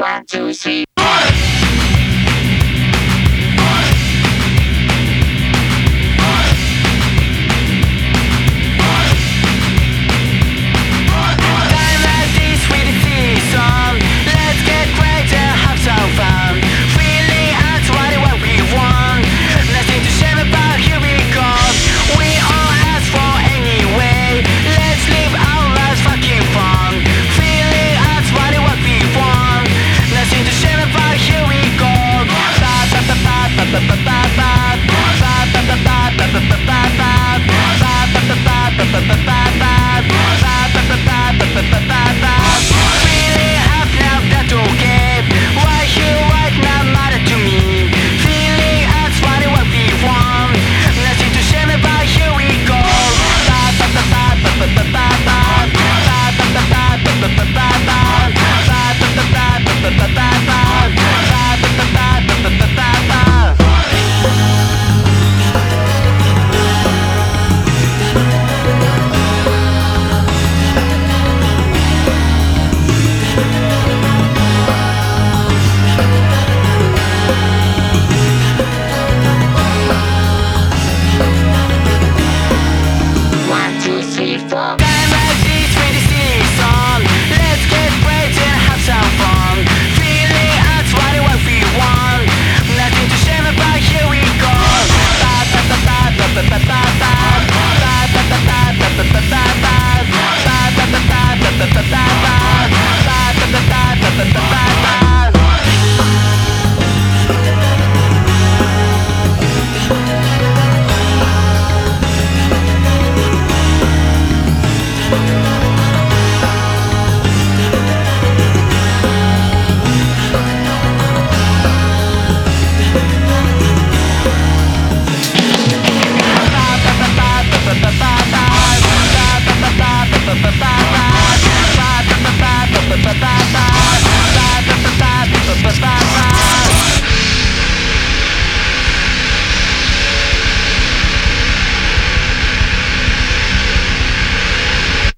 One, two, three.